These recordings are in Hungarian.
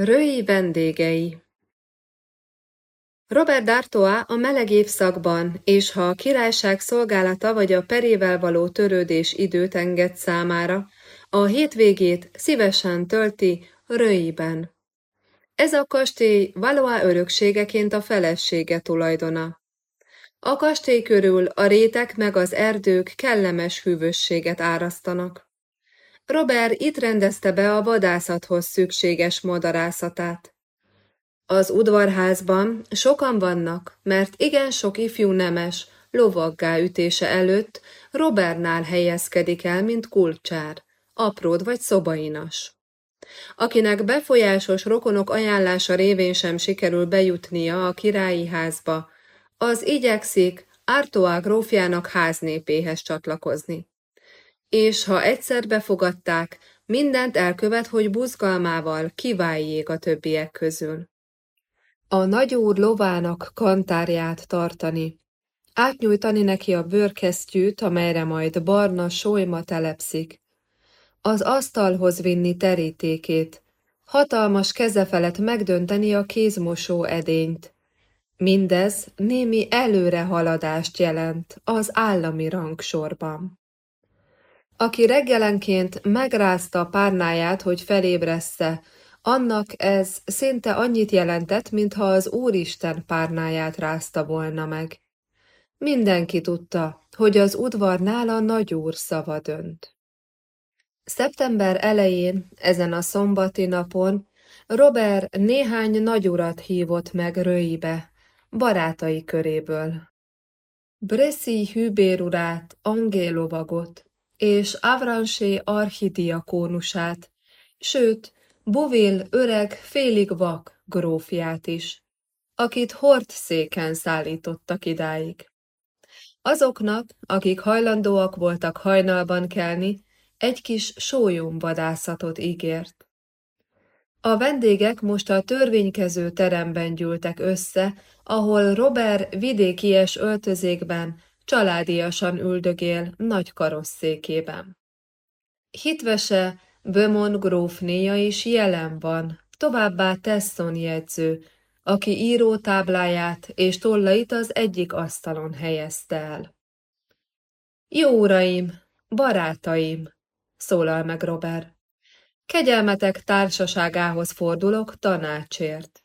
Röi vendégei Robert D'Artois a meleg évszakban, és ha a királyság szolgálata vagy a perével való törődés időt enged számára, a hétvégét szívesen tölti Röiben. Ez a kastély Valois örökségeként a felesége tulajdona. A kastély körül a rétek meg az erdők kellemes hűvösséget árasztanak. Robert itt rendezte be a vadászathoz szükséges madarászatát. Az udvarházban sokan vannak, mert igen sok ifjú nemes, lovaggá ütése előtt Robertnál helyezkedik el, mint kulcsár, apród vagy szobainas. Akinek befolyásos rokonok ajánlása révén sem sikerül bejutnia a királyi házba, az igyekszik Artois grófjának háznépéhez csatlakozni és ha egyszer befogadták, mindent elkövet, hogy buzgalmával kiváljék a többiek közül. A nagyúr lovának kantárját tartani, átnyújtani neki a bőrkesztyűt, amelyre majd barna solyma telepszik, az asztalhoz vinni terítékét, hatalmas keze felett megdönteni a kézmosó edényt. Mindez némi előrehaladást jelent az állami rangsorban aki reggelenként megrázta párnáját, hogy felébressze, annak ez szinte annyit jelentett, mintha az Úristen párnáját rázta volna meg. Mindenki tudta, hogy az udvarnál a nagyúr szava dönt. Szeptember elején, ezen a szombati napon, Robert néhány nagyurat hívott meg Röibe, barátai köréből. Bressi hűbérurát, Angélovagot, és Avransé archidiakónusát, sőt, Bovil öreg félig vak grófját is, akit hort széken szállítottak idáig. Azoknak, akik hajlandóak voltak hajnalban kelni, egy kis sólyomvadászatot ígért. A vendégek most a törvénykező teremben gyűltek össze, ahol Robert vidékies öltözékben családiasan üldögél nagy karosszékében. Hitvese Bömon grófnéja is jelen van, továbbá Tesson jegyző, aki írótábláját és tollait az egyik asztalon helyezte el. Jó uraim, barátaim, szólal meg Robert. Kegyelmetek társaságához fordulok tanácsért.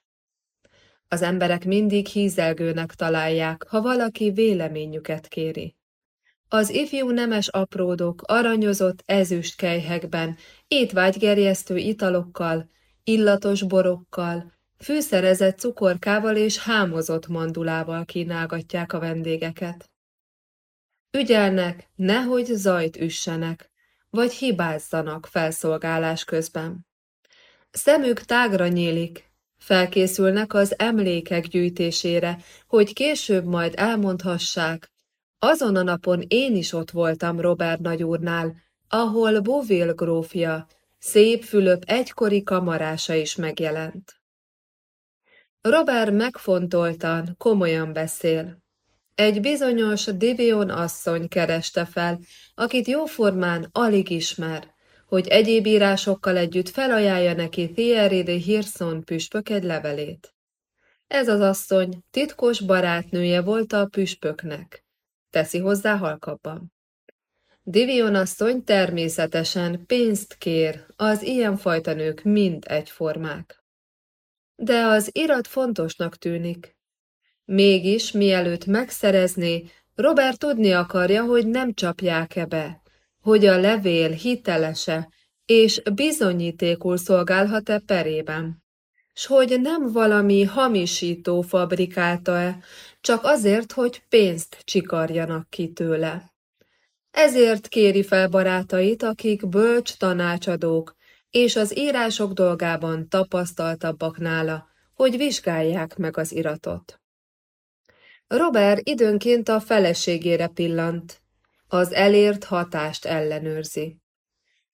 Az emberek mindig hízelgőnek találják, ha valaki véleményüket kéri. Az ifjú nemes apródok aranyozott ezüst kejhekben, étvágygerjesztő italokkal, illatos borokkal, fűszerezett cukorkával és hámozott mandulával kínálgatják a vendégeket. Ügyelnek, nehogy zajt üssenek, vagy hibázzanak felszolgálás közben. Szemük tágra nyílik, Felkészülnek az emlékek gyűjtésére, hogy később majd elmondhassák, azon a napon én is ott voltam Robert nagyúrnál, ahol Bovil grófja, szép Fülöp egykori kamarása is megjelent. Robert megfontoltan, komolyan beszél. Egy bizonyos Divion asszony kereste fel, akit jóformán alig ismer, hogy egyéb írásokkal együtt felajánlja neki Thierry de Hirson püspök egy levelét. Ez az asszony titkos barátnője volt a püspöknek. Teszi hozzá halkabban. Divion asszony természetesen pénzt kér, az ilyenfajta nők mind egyformák. De az irat fontosnak tűnik. Mégis, mielőtt megszerezné, Robert tudni akarja, hogy nem csapják-e be, hogy a levél hitelese és bizonyítékul szolgálhat-e perében, s hogy nem valami hamisító fabrikálta-e, csak azért, hogy pénzt csikarjanak ki tőle. Ezért kéri fel barátait, akik bölcs tanácsadók, és az írások dolgában tapasztaltabbak nála, hogy vizsgálják meg az iratot. Robert időnként a feleségére pillant, az elért hatást ellenőrzi.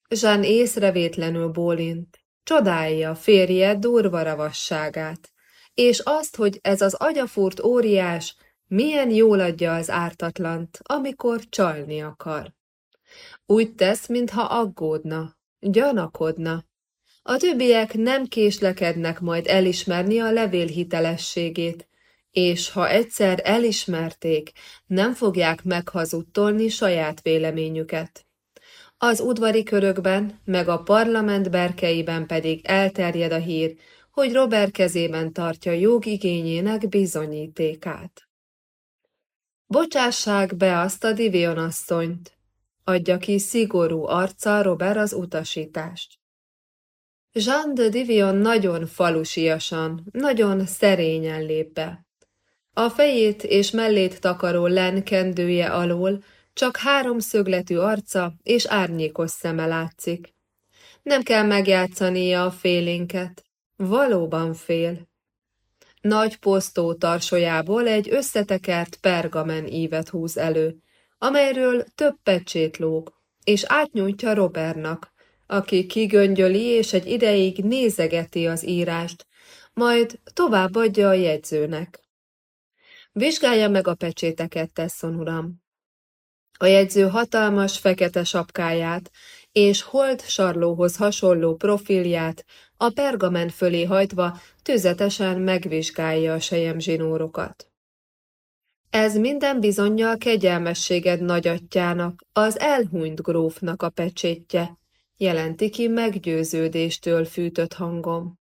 Zsán észrevétlenül bólint, csodálja férje durva ravasságát, és azt, hogy ez az agyafúrt óriás milyen jól adja az ártatlant, amikor csalni akar. Úgy tesz, mintha aggódna, gyanakodna, A többiek nem késlekednek majd elismerni a levél hitelességét, és ha egyszer elismerték, nem fogják meghazudtolni saját véleményüket. Az udvari körökben, meg a parlament berkeiben pedig elterjed a hír, hogy Robert kezében tartja jogigényének bizonyítékát. Bocsássák be azt a Divion asszonyt, adja ki szigorú arccal Robert az utasítást. Jean de Divion nagyon falusiasan, nagyon szerényen lép be. A fejét és mellét takaró len kendője alól csak három szögletű arca és árnyékos szeme látszik. Nem kell megjátszania a félénket. Valóban fél. Nagy posztó tarsolyából egy összetekert pergamen ívet húz elő, amelyről több pecsét lóg, és átnyújtja Robertnak, aki kigöngyöli és egy ideig nézegeti az írást, majd továbbadja a jegyzőnek. Vizsgálja meg a pecséteket, Tesson uram. A jegyző hatalmas fekete sapkáját és holt sarlóhoz hasonló profilját a pergamen fölé hajtva tüzetesen megvizsgálja a zsinórokat. Ez minden bizonyal kegyelmességed nagyatjának, az elhunyt grófnak a pecsétje, jelenti ki meggyőződéstől fűtött hangom.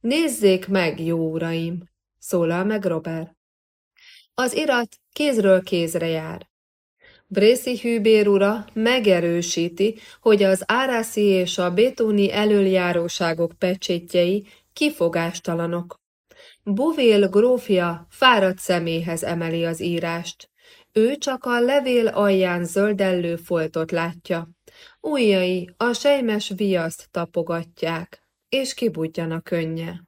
Nézzék meg, jó uraim, szólal meg Robert. Az irat kézről kézre jár. Brészi hűbér ura megerősíti, hogy az árászi és a bétóni elöljáróságok pecsétjei kifogástalanok. Buvél grófja fáradt szeméhez emeli az írást. Ő csak a levél alján zöldellő foltot látja. Ujjai a sejmes viaszt tapogatják, és kibudjan a könnye.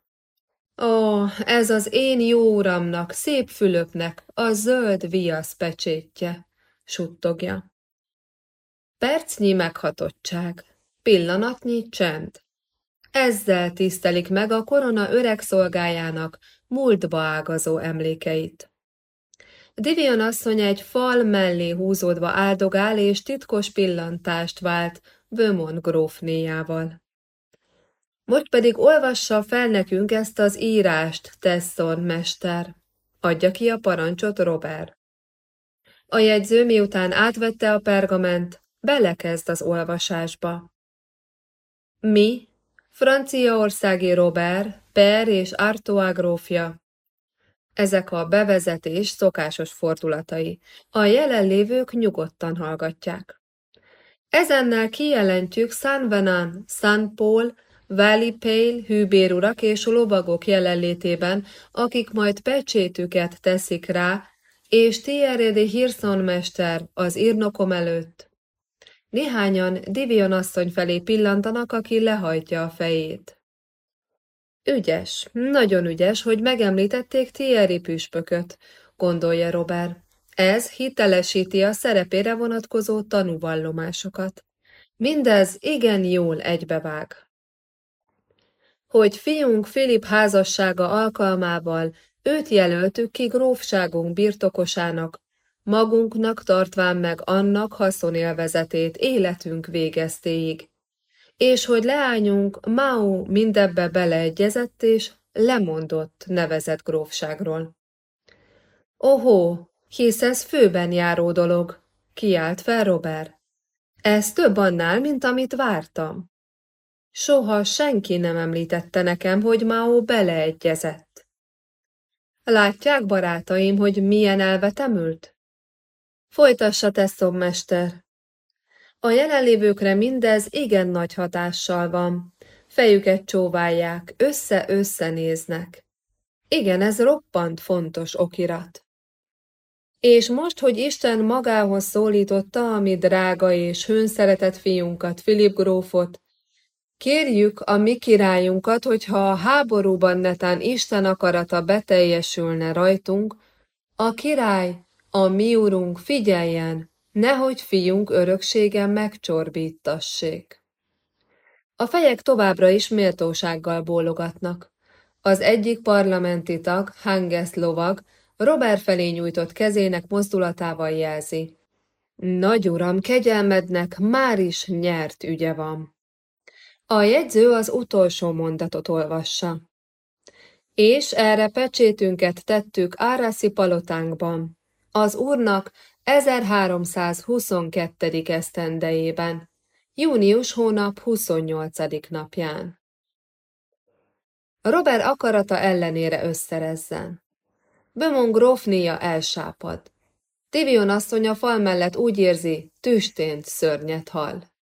Ó, ez az én jó uramnak, szép Fülöpnek a zöld viasz pecsétje suttogja. Percnyi meghatottság, pillanatnyi csend. Ezzel tisztelik meg a korona öreg szolgájának múltba ágazó emlékeit. Divion asszony egy fal mellé húzódva áldogál és titkos pillantást vált Beaumont grófnéjával. Most pedig olvassa fel nekünk ezt az írást, Tesson mester. Adja ki a parancsot Robert. A jegyző miután átvette a pergament, belekezd az olvasásba. Mi, franciaországi Robert, Per és Artois grófja. Ezek a bevezetés szokásos fordulatai. A jelenlévők nyugodtan hallgatják. Ezennel kijelentjük San Venan, San Paul, Valley Pale hűbérurak és lovagok jelenlétében, akik majd pecsétüket teszik rá, és Thierry Hirson mester az írnokom előtt. Néhányan Divion asszony felé pillantanak, aki lehajtja a fejét. Ügyes, nagyon ügyes, hogy megemlítették Thierry püspököt, gondolja Robert. Ez hitelesíti a szerepére vonatkozó tanúvallomásokat. Mindez igen jól egybevág. Hogy fiunk Filip házassága alkalmával őt jelöltük ki grófságunk birtokosának, magunknak tartván meg annak haszonélvezetét életünk végeztéig, és hogy leányunk Mao mindebbe beleegyezett és lemondott nevezett grófságról. Ohó, hisz ez főben járó dolog, kiált fel Robert. Ez több annál, mint amit vártam. Soha senki nem említette nekem, hogy Mao beleegyezett. Látják, barátaim, hogy milyen elvetemült? Folytassa, teszom, mester. A jelenlévőkre mindez igen nagy hatással van. Fejüket csóválják, össze-össze néznek. Igen, ez roppant fontos okirat. És most, hogy Isten magához szólította a mi drága és hőnszeretett fiunkat, Filip grófot, Kérjük a mi királyunkat, hogyha a háborúban netán Isten akarata beteljesülne rajtunk, a király, a mi urunk figyeljen, nehogy fiunk öröksége megcsorbítassék. A fejek továbbra is méltósággal bólogatnak. Az egyik parlamenti tag, Hanges lovag, Robert felé nyújtott kezének mozdulatával jelzi. Nagy uram, kegyelmednek már is nyert ügye van. A jegyző az utolsó mondatot olvassa. És erre pecsétünket tettük Árászi palotánkban, az úrnak 1322. esztendejében, június hónap 28. napján. Robert akarata ellenére összerezzen. Bömon grófnéja elsápad. Tivion asszony a fal mellett úgy érzi, tüstént szörnyet hall.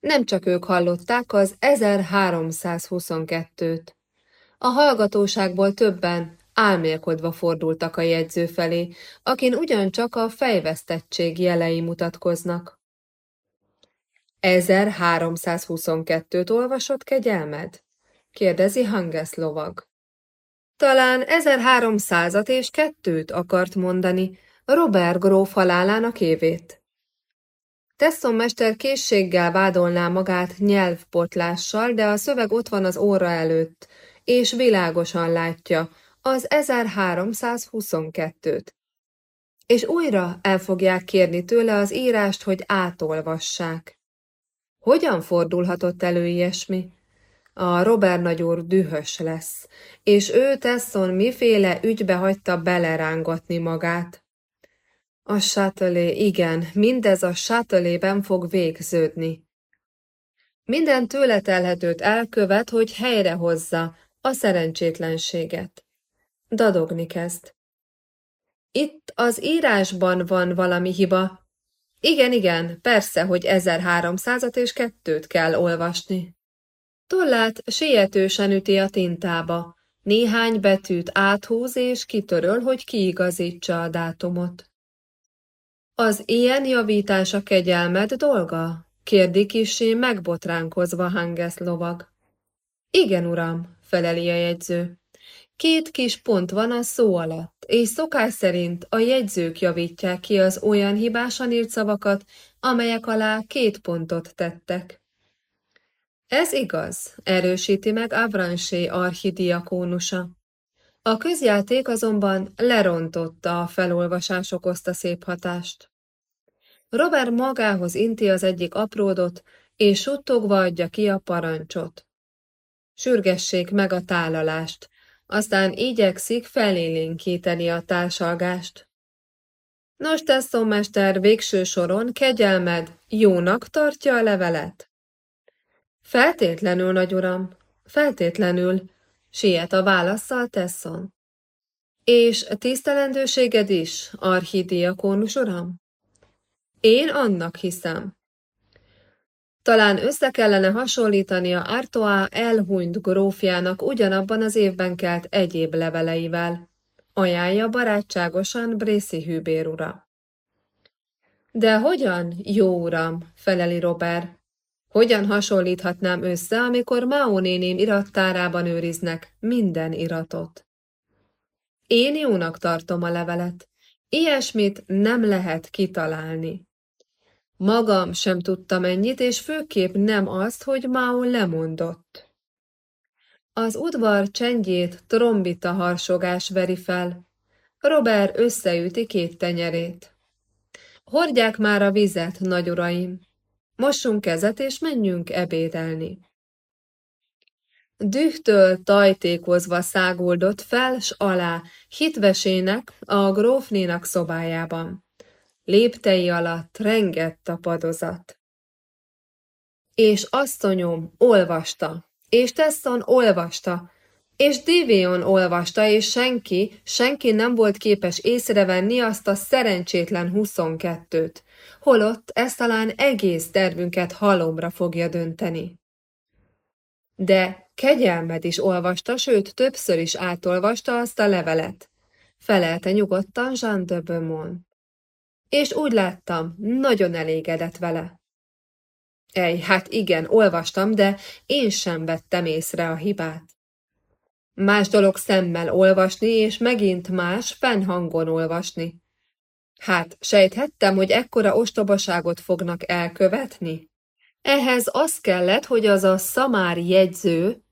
Nem csak ők hallották az 1322-t. A hallgatóságból többen álmélkodva fordultak a jegyző felé, akin ugyancsak a fejvesztettség jelei mutatkoznak. 1322-t olvasott kegyelmed? kérdezi Hanges lovag. Talán 1300-at és kettőt akart mondani, Robert gróf halálának évét. Tesson mester készséggel vádolná magát nyelvpotlással, de a szöveg ott van az óra előtt, és világosan látja az 1322-t. És újra el fogják kérni tőle az írást, hogy átolvassák. Hogyan fordulhatott elő ilyesmi? A Robert nagyúr dühös lesz, és ő Tesson miféle ügybe hagyta belerángatni magát. A sátelé, igen, mindez a sátelében fog végződni. Minden tőle telhetőt elkövet, hogy helyrehozza a szerencsétlenséget. Dadogni kezd. Itt az írásban van valami hiba. Igen, igen, persze, hogy 1300-at és kettőt kell olvasni. Tollát sietősen üti a tintába, néhány betűt áthúz és kitöröl, hogy kiigazítsa a dátumot. Az ilyen javítás a kegyelmed dolga? kérdi kisé megbotránkozva Hanges lovag. Igen, uram, feleli a jegyző. Két kis pont van a szó alatt, és szokás szerint a jegyzők javítják ki az olyan hibásan írt szavakat, amelyek alá két pontot tettek. Ez igaz, erősíti meg Avransé archidiakónusa. A közjáték azonban lerontotta a felolvasás okozta szép hatást. Robert magához inti az egyik apródot, és suttogva adja ki a parancsot. Sürgessék meg a tálalást, aztán igyekszik felélénkíteni a társalgást. Nos, tesszómester végső soron kegyelmed jónak tartja a levelet? Feltétlenül, nagy uram, feltétlenül, siet a válaszszal Tesson. És tisztelendőséged is, archidiakónus uram? Én annak hiszem. Talán össze kellene hasonlítania Artois elhunyt grófjának ugyanabban az évben kelt egyéb leveleivel. Ajánlja barátságosan Brészi hűbér ura. De hogyan, jó uram, feleli Robert. Hogyan hasonlíthatnám össze, amikor Mao néném irattárában őriznek minden iratot? Én jónak tartom a levelet. Ilyesmit nem lehet kitalálni. Magam sem tudtam ennyit, és főképp nem azt, hogy Mao lemondott. Az udvar csendjét trombita harsogás veri fel. Robert összeüti két tenyerét. Hordják már a vizet, nagy uraim. Mossunk kezet, és menjünk ebédelni. Dühtől tajtékozva száguldott fel s alá, hitvesének, a grófnénak szobájában. Léptei alatt rengett a padozat. És asszonyom olvasta, és Tesson olvasta, és Divion olvasta, és senki, senki nem volt képes észrevenni azt a szerencsétlen huszonkettőt, holott ez talán egész tervünket halomra fogja dönteni. De kegyelmed is olvasta, sőt többször is átolvasta azt a levelet. Felelte nyugodtan Jean de Beaumont és úgy láttam, nagyon elégedett vele. Ej, hát igen, olvastam, de én sem vettem észre a hibát. Más dolog szemmel olvasni, és megint más fennhangon olvasni. Hát, sejthettem, hogy ekkora ostobaságot fognak elkövetni? Ehhez az kellett, hogy az a szamár jegyző,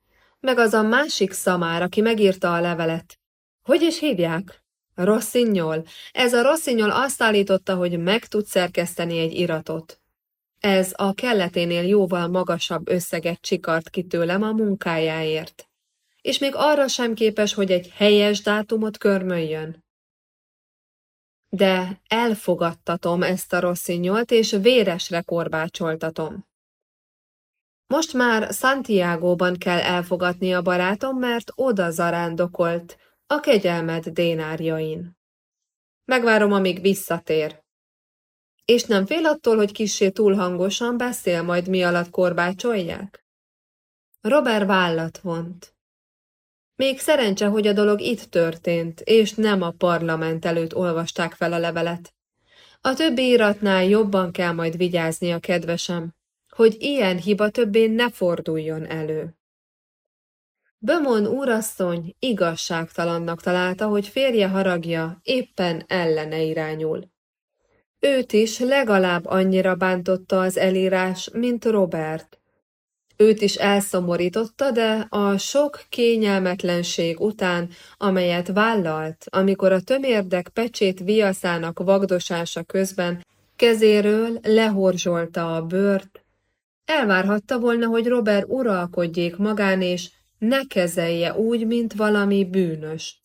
meg az a másik szamár, aki megírta a levelet. Hogy is hívják? Rosszinyol. Ez a rosszinyol azt állította, hogy meg tud szerkeszteni egy iratot. Ez a kelleténél jóval magasabb összeget csikart ki tőlem a munkájáért. És még arra sem képes, hogy egy helyes dátumot körmöljön. De elfogadtatom ezt a rosszinyolt, és véresre korbácsoltatom. Most már Santiago-ban kell elfogadni a barátom, mert oda zarándokolt, a kegyelmed dénárjain. Megvárom, amíg visszatér. És nem fél attól, hogy kissé túl hangosan beszél, majd mi alatt korbácsolják? Robert vállat vont. Még szerencse, hogy a dolog itt történt, és nem a parlament előtt olvasták fel a levelet. A többi íratnál jobban kell majd vigyázni a kedvesem, hogy ilyen hiba többé ne forduljon elő. Bömon úrasszony igazságtalannak találta, hogy férje haragja éppen ellene irányul. Őt is legalább annyira bántotta az elírás, mint Robert. Őt is elszomorította, de a sok kényelmetlenség után, amelyet vállalt, amikor a tömérdek pecsét viaszának vagdosása közben kezéről lehorzsolta a bőrt, elvárhatta volna, hogy Robert uralkodjék magán, és ne kezelje úgy, mint valami bűnös.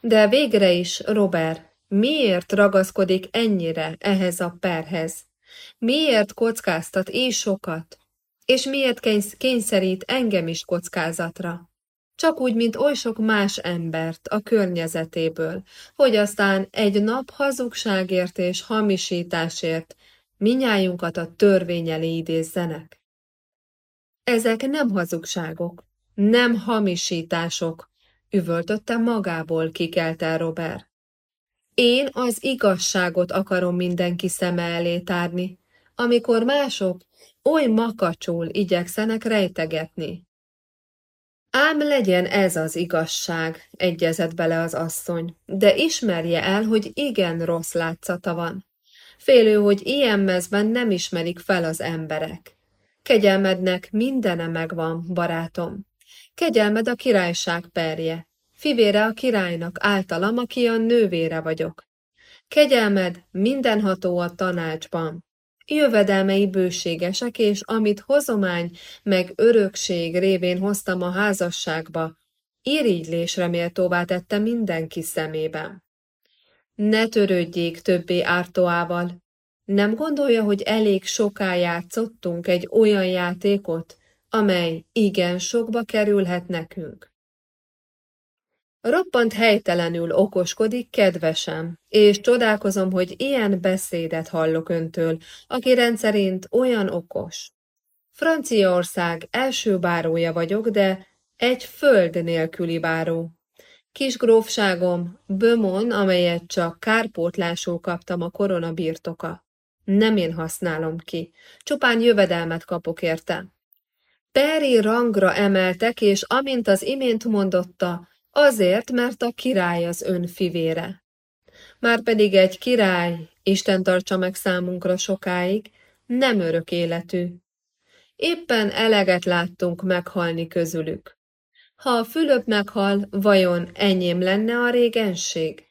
De végre is, Robert, miért ragaszkodik ennyire ehhez a perhez? Miért kockáztat így sokat? És miért kényszerít engem is kockázatra? Csak úgy, mint oly sok más embert a környezetéből, hogy aztán egy nap hazugságért és hamisításért minnyájunkat a törvény elé idézzenek. Ezek nem hazugságok, nem hamisítások, üvöltötte magából kikelte Robert. Én az igazságot akarom mindenki szeme elé tárni, amikor mások oly makacsul igyekszenek rejtegetni. Ám legyen ez az igazság, egyezett bele az asszony, de ismerje el, hogy igen rossz látszata van. Félő, hogy ilyen mezben nem ismerik fel az emberek. Kegyelmednek mindene megvan, barátom. Kegyelmed a királyság perje. Fivére a királynak általam, aki a nővére vagyok. Kegyelmed mindenható a tanácsban. Jövedelmei bőségesek, és amit hozomány meg örökség révén hoztam a házasságba, irigylésre méltóvá tette mindenki szemében. Ne törődjék többé ártóával, nem gondolja, hogy elég soká játszottunk egy olyan játékot, amely igen sokba kerülhet nekünk? Roppant helytelenül okoskodik kedvesem, és csodálkozom, hogy ilyen beszédet hallok öntől, aki rendszerint olyan okos. Franciaország első bárója vagyok, de egy föld nélküli báró. Kis grófságom, Bömon, amelyet csak kárpótlásul kaptam a korona birtoka. Nem én használom ki, csupán jövedelmet kapok érte. Peri rangra emeltek, és amint az imént mondotta, azért, mert a király az ön fivére. Márpedig egy király, Isten tartsa meg számunkra sokáig, nem örök életű. Éppen eleget láttunk meghalni közülük. Ha a Fülöp meghal, vajon enyém lenne a régenség?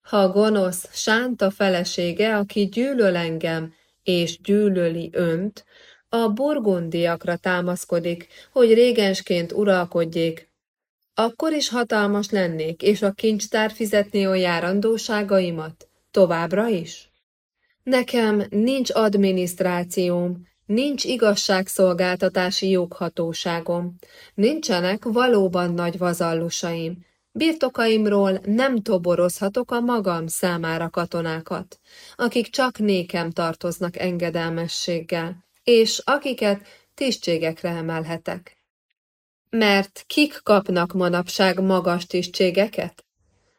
Ha gonosz, sánta felesége, aki gyűlöl engem, és gyűlöli önt, a burgundiakra támaszkodik, hogy régensként uralkodjék, akkor is hatalmas lennék, és a kincstár fizetné a járandóságaimat, továbbra is? Nekem nincs adminisztrációm, nincs igazságszolgáltatási joghatóságom, nincsenek valóban nagy vazallusaim, Birtokaimról nem toborozhatok a magam számára katonákat, akik csak nékem tartoznak engedelmességgel, és akiket tisztségekre emelhetek. Mert kik kapnak manapság magas tisztségeket?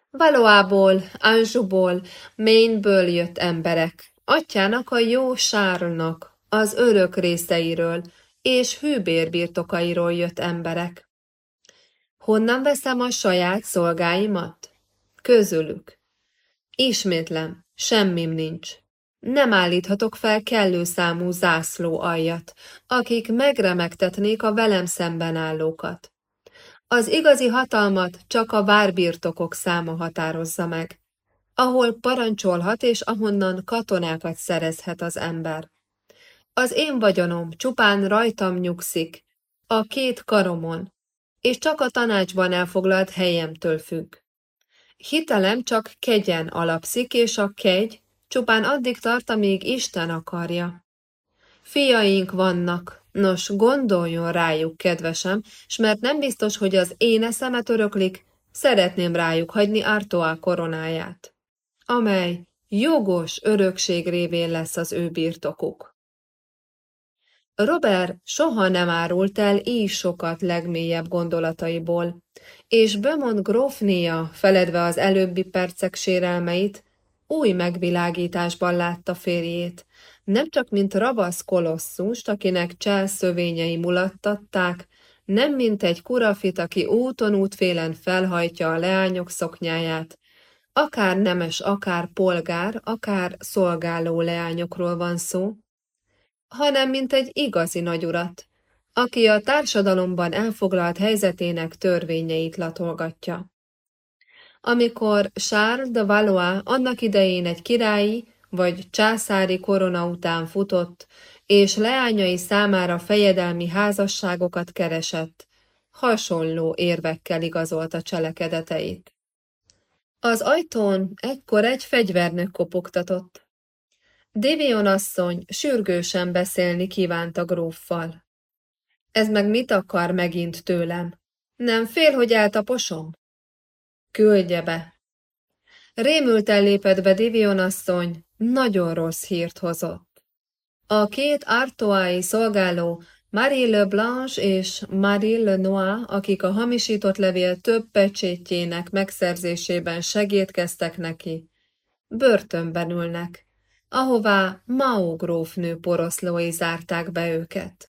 Valóából, Anjouból, Mainből jött emberek, atyának a jó sárnak, az örök részeiről, és hűbérbirtokairól jött emberek. Honnan veszem a saját szolgáimat? Közülük. Ismétlem, semmim nincs. Nem állíthatok fel kellő számú zászló aljat, akik megremegtetnék a velem szemben állókat. Az igazi hatalmat csak a várbirtokok száma határozza meg. ahol parancsolhat és ahonnan katonákat szerezhet az ember. Az én vagyonom csupán rajtam nyugszik, a két karomon, és csak a tanácsban elfoglalt helyemtől függ. Hitelem csak kegyen alapszik, és a kegy csupán addig tart, amíg Isten akarja. Fiaink vannak, nos, gondoljon rájuk, kedvesem, s mert nem biztos, hogy az én eszemet öröklik, szeretném rájuk hagyni Artoá koronáját, amely jogos örökség révén lesz az ő birtokuk. Robert soha nem árult el így sokat legmélyebb gondolataiból, és Bömond grófnéja, feledve az előbbi percek sérelmeit, új megvilágításban látta férjét, nem csak mint ravasz kolosszust, akinek cselszövényei mulattatták, nem mint egy kurafit, aki úton útfélen felhajtja a leányok szoknyáját, akár nemes, akár polgár, akár szolgáló leányokról van szó, hanem mint egy igazi nagyurat, aki a társadalomban elfoglalt helyzetének törvényeit latolgatja. Amikor Charles de Valois annak idején egy királyi vagy császári korona után futott, és leányai számára fejedelmi házasságokat keresett, hasonló érvekkel igazolta cselekedeteit. Az ajtón ekkor egy fegyvernök kopogtatott. Dévion asszony sürgősen beszélni kívánt a gróffal. Ez meg mit akar megint tőlem? Nem fél, hogy eltaposom? Küldje be. Rémülten lépett be Divion asszony, nagyon rossz hírt hozott. A két artoái szolgáló, Marie Le Blanche és Marie Le Noir, akik a hamisított levél több pecsétjének megszerzésében segítkeztek neki, börtönben ülnek, ahová Mao grófnő poroszlói zárták be őket.